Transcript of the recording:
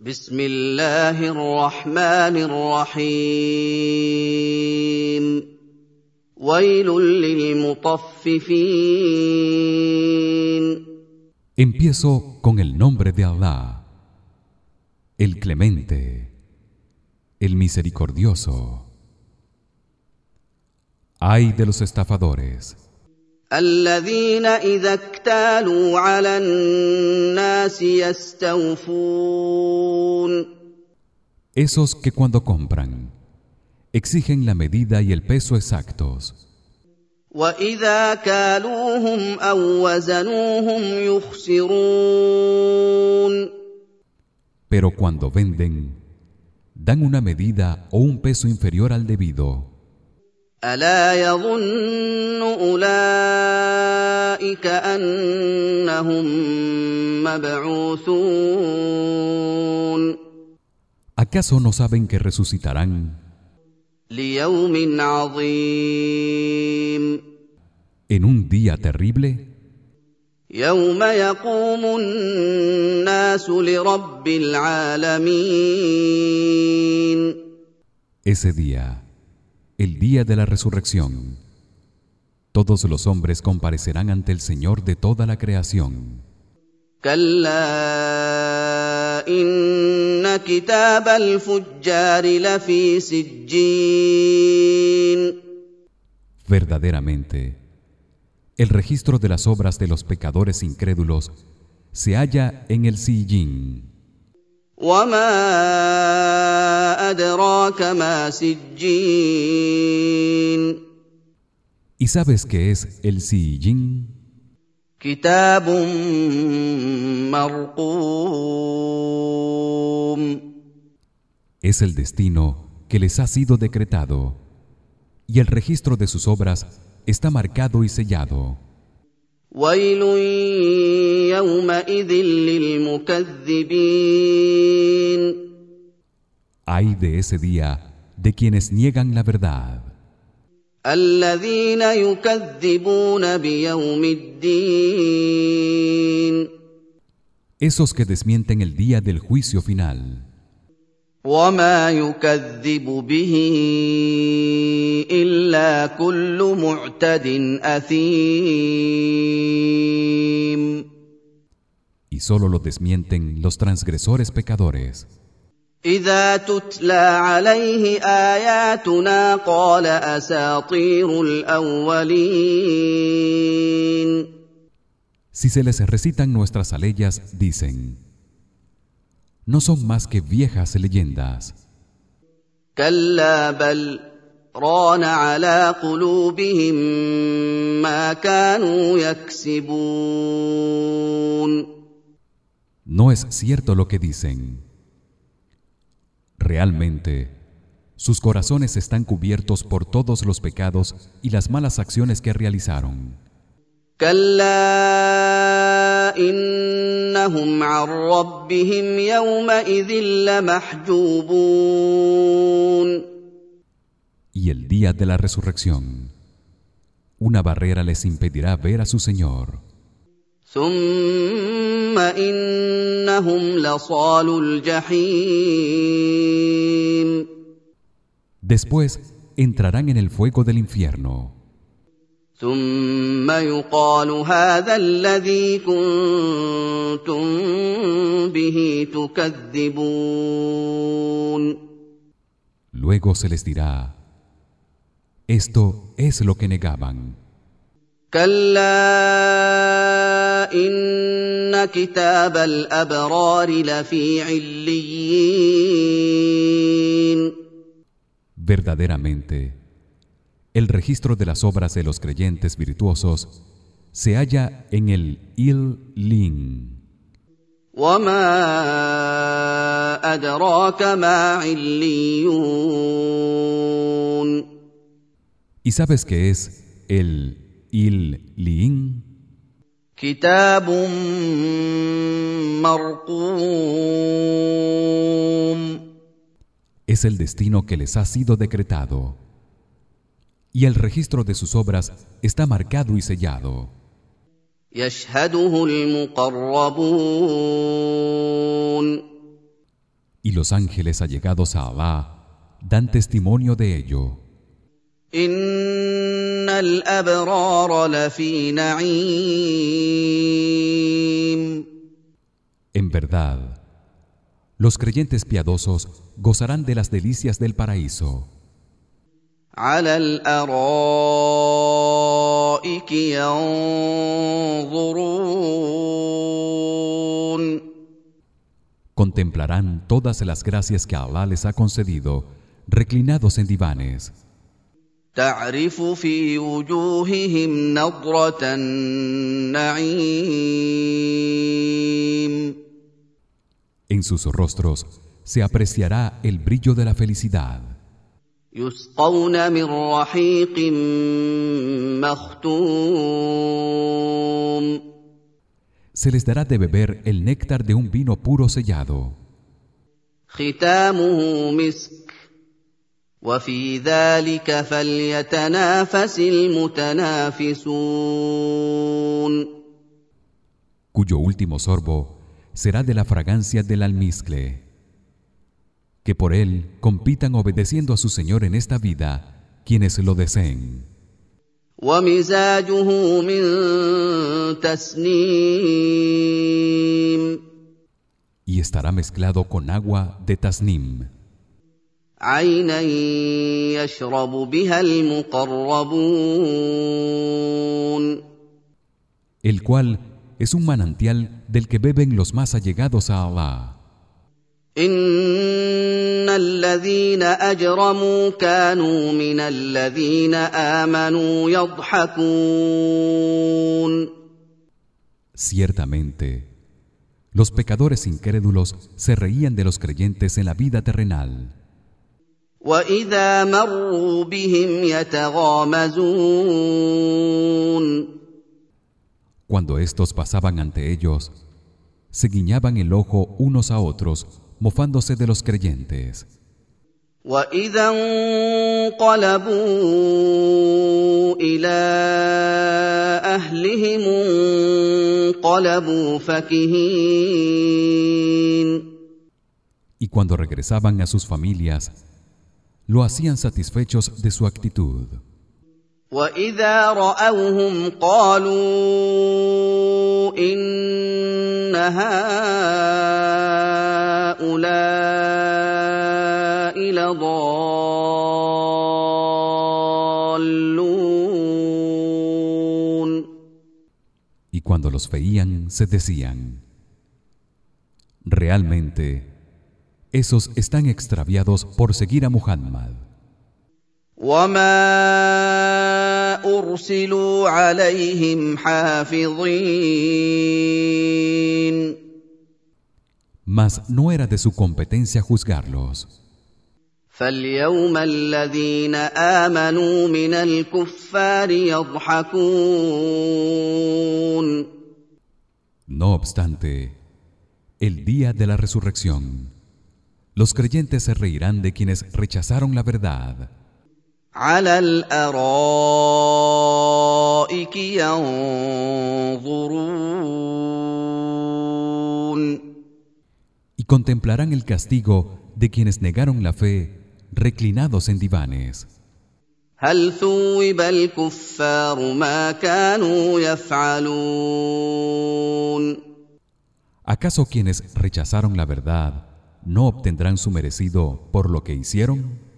بسم الله الرحمن الرحيم ويل للمطففين Empiezo con el nombre de Allah, el Clemente, el Misericordioso. Ay de los estafadores, الذين اذا اكتالوا على الناس يستوفون esos que cuando compran exigen la medida y el peso exactos, واذا كالوهم او وزنوهم يخسرون pero cuando venden dan una medida o un peso inferior al debido. ألا يظن أولئك أنهم مبعوثون. ¿Acaso no saben que resucitarán? ليوم عظيم. En un día terrible? يوم يقوم الناس لرب العالمين. Ese día, el día de la resurrección. Todos los hombres comparecerán ante el Señor de toda la creación. Verdaderamente el registro de las obras de los pecadores incrédulos se halla en el sillín. وما ادراك ما سجين ¿Y sabes qué es el Sijin? كتاب مرقوم Es el destino que les ha sido decretado y el registro de sus obras está marcado y sellado. ويل يومئذ للمكذبين Ay de ese día de quienes niegan la verdad, الذين يكذبون بيوم الدين esos que desmienten el día del juicio final. وما يكذب به الا كل معتد اثيم Y solo lo desmienten los transgresores pecadores. اذا تتلى عليه اياتنا قال اساطير الاولين Si se les recitan nuestras aleyas, dicen: No son más que viejas leyendas. كلا بل ران على قلوبهم ما كانوا يكسبون No es cierto lo que dicen. Realmente sus corazones están cubiertos por todos los pecados y las malas acciones que realizaron. Y el día de la resurrección una barrera les impedirá ver a su Señor. Después entrarán en el fuego del infierno. Luego se les dirá, esto es lo que negaban كلا ان كتاب الابرار لفي عليين Verdaderamente, el registro de las obras de los creyentes virtuosos se halla en el Il-Lin. وما ادراك ما عليون ¿Y sabes qué es el Il-Lin? كتاب مرقوم Es el destino que les ha sido decretado. Y el registro de sus obras está marcado y sellado. يشهده المقربون y los ángeles allegados a Alá dan testimonio de ello ان الابرار لفي نعيم En verdad los creyentes piadosos gozarán de las delicias del paraíso على الارائك ينظرون contemplarán todas las gracias que Allah les ha concedido reclinados en divanes تعرف في وجوههم نضره النعيم en sus rostros se apreciará el brillo de la felicidad يسقون من رحيق مختوم se les dará de beber el néctar de un vino puro sellado ختامه مسك وفي ذلك فليتنافس المتنافسون cuyo último sorbo será de la fragancia del almizcle que por él compitan obedeciendo a su Señor en esta vida quienes lo deseen ومزاجه من تسنيم y estará mezclado con agua de tasnim عينا يشرب بها المقربون el cual es un manantial del que beben los más allegados a Allah ان الذين اجرموا كانوا من الذين امنوا يضحكون ciertamente los pecadores incrédulos se reían de los creyentes en la vida terrenal واذا مروا بهم يتغامزون cuando estos pasaban ante ellos se guiñaban el ojo unos a otros mofándose de los creyentes واذا انقلبوا الى اهلهم انقلبوا فكهين y cuando regresaban a sus familias lo hacían satisfechos de su actitud واذا راوهم قالوا ان هؤلاء لضالون y cuando los veían se decían realmente esos están extraviados por seguir a Muhammad وما ارسلوا عليهم حافظين mas no era de su competencia juzgarlos فاليوم الذين امنوا من الكفار يضحكون no obstante el día de la resurrección los creyentes se reirán de quienes rechazaron la verdad على الارائك ينظرون y contemplarán el castigo de quienes negaron la fe reclinados en divanes هل ثوب الكفار ما كانوا يفعلون ¿Acaso quienes rechazaron la verdad no obtendrán su merecido por lo que hicieron?